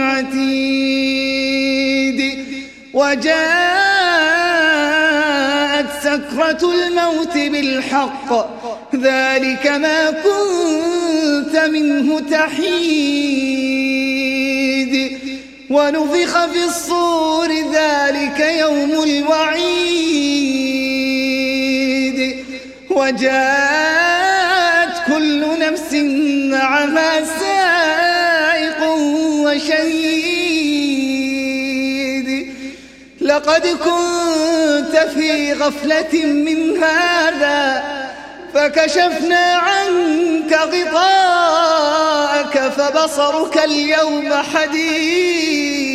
عتيد. وجاءت سكرة الموت بالحق. ذلك ما كنت منه تحيد. ونفخ في الصور ذلك يوم الوعيد. وجاءت كل نفس معها سائق وشهيد لقد كنت في غفلة من هذا فكشفنا عنك غطاءك فبصرك اليوم حديد.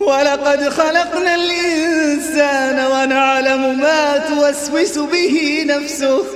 ولقد خلقنا الإنسان ونعلم ما توسوس به نفسه.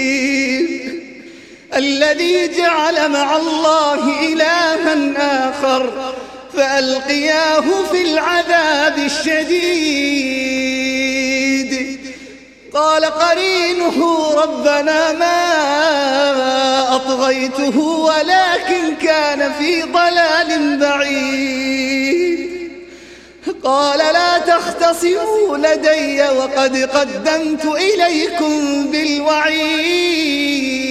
الذي جعل مع الله إلها آخر فألقياه في العذاب الشديد. قال قرينه ربنا ما أطغيته ولكن كان في ضلال بعيد. قال لا تختصموا لدي وقد قدمت إليكم بالوعيد.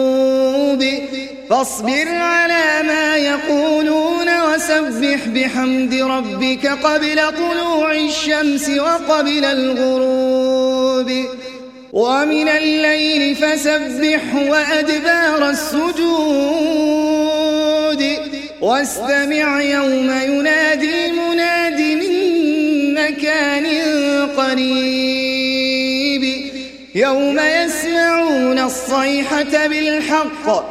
فاصبر على ما يقولون وسبح بحمد ربك قبل طلوع الشمس وقبل الغروب. ومن الليل فسبح وأدبار السجود. واستمع يوم ينادي المناد من مكان قريب. يوم يسمعون الصيحة بالحق.